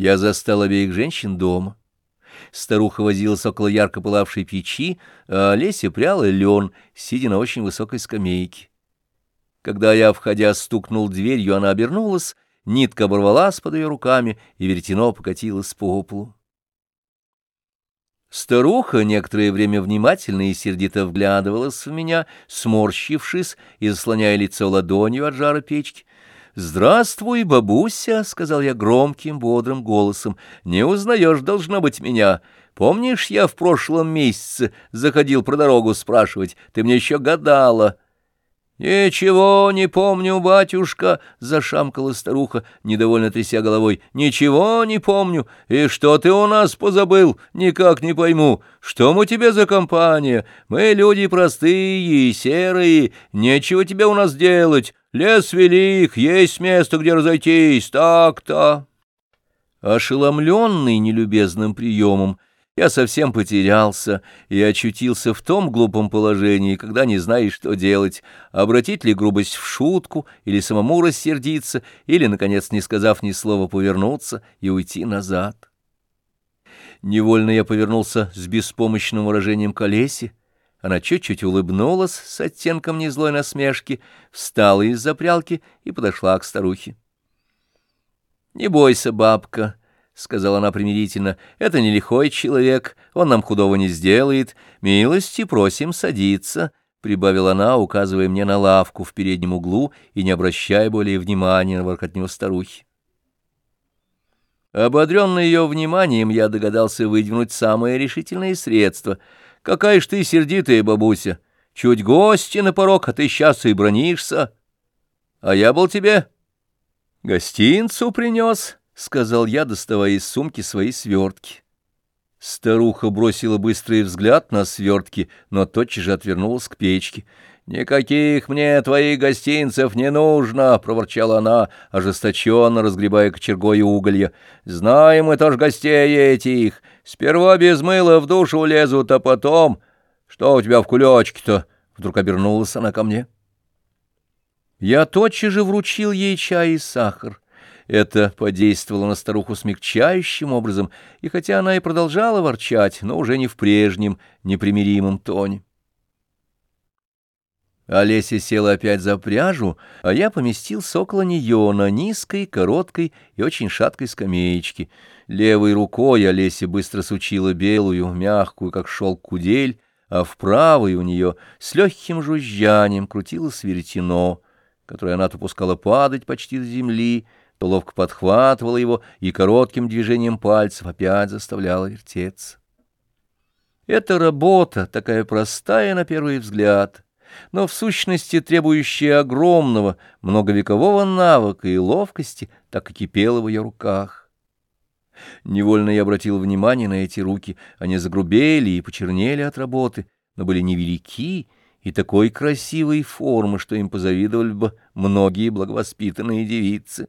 Я застал обеих женщин дома. Старуха возилась около ярко пылавшей печи, а Олеся пряла лен, сидя на очень высокой скамейке. Когда я, входя, стукнул дверью, она обернулась, нитка оборвалась под ее руками, и веретено покатилось по полу. Старуха некоторое время внимательно и сердито вглядывалась в меня, сморщившись и заслоняя лицо ладонью от жара печки. «Здравствуй, бабуся», — сказал я громким, бодрым голосом, — «не узнаешь, должно быть, меня. Помнишь, я в прошлом месяце заходил про дорогу спрашивать, ты мне еще гадала». «Ничего не помню, батюшка», — зашамкала старуха, недовольно тряся головой. «Ничего не помню. И что ты у нас позабыл? Никак не пойму. Что мы тебе за компания? Мы люди простые и серые. Нечего тебе у нас делать. Лес велик, есть место, где разойтись. Так-то». Ошеломленный нелюбезным приемом, я совсем потерялся и очутился в том глупом положении, когда не знаешь, что делать, обратить ли грубость в шутку, или самому рассердиться, или, наконец, не сказав ни слова, повернуться и уйти назад. Невольно я повернулся с беспомощным выражением к Олесе. Она чуть-чуть улыбнулась с оттенком незлой насмешки, встала из-за прялки и подошла к старухе. «Не бойся, бабка», — сказала она примирительно, — это не человек, он нам худого не сделает. Милости просим садиться, — прибавила она, указывая мне на лавку в переднем углу и не обращая более внимания на воркотню старухи. Ободренный ее вниманием, я догадался выдвинуть самое решительное средство. «Какая ж ты сердитая, бабуся! Чуть гости на порог, а ты сейчас и бронишься. А я был тебе гостинцу принес». — сказал я, доставая из сумки свои свертки. Старуха бросила быстрый взгляд на свертки, но тотчас же отвернулась к печке. «Никаких мне твоих гостинцев не нужно!» — проворчала она, ожесточенно разгребая кочергой уголья. «Знаем мы тоже гостей этих. Сперва без мыла в душу лезут, а потом... Что у тебя в кулечке-то?» Вдруг обернулась она ко мне. Я тотчас же вручил ей чай и сахар. Это подействовало на старуху смягчающим образом, и хотя она и продолжала ворчать, но уже не в прежнем, непримиримом тоне. Олеся села опять за пряжу, а я поместился около нее на низкой, короткой и очень шаткой скамеечке. Левой рукой Олеся быстро сучила белую, мягкую, как шелк кудель, а в правой у нее с легким жужжанием крутилось веретено, которое она то пускала падать почти до земли, то ловко подхватывала его и коротким движением пальцев опять заставляла вертеться. Эта работа, такая простая на первый взгляд, но в сущности требующая огромного, многовекового навыка и ловкости, так и кипела в ее руках. Невольно я обратил внимание на эти руки, они загрубели и почернели от работы, но были невелики и такой красивой формы, что им позавидовали бы многие благовоспитанные девицы.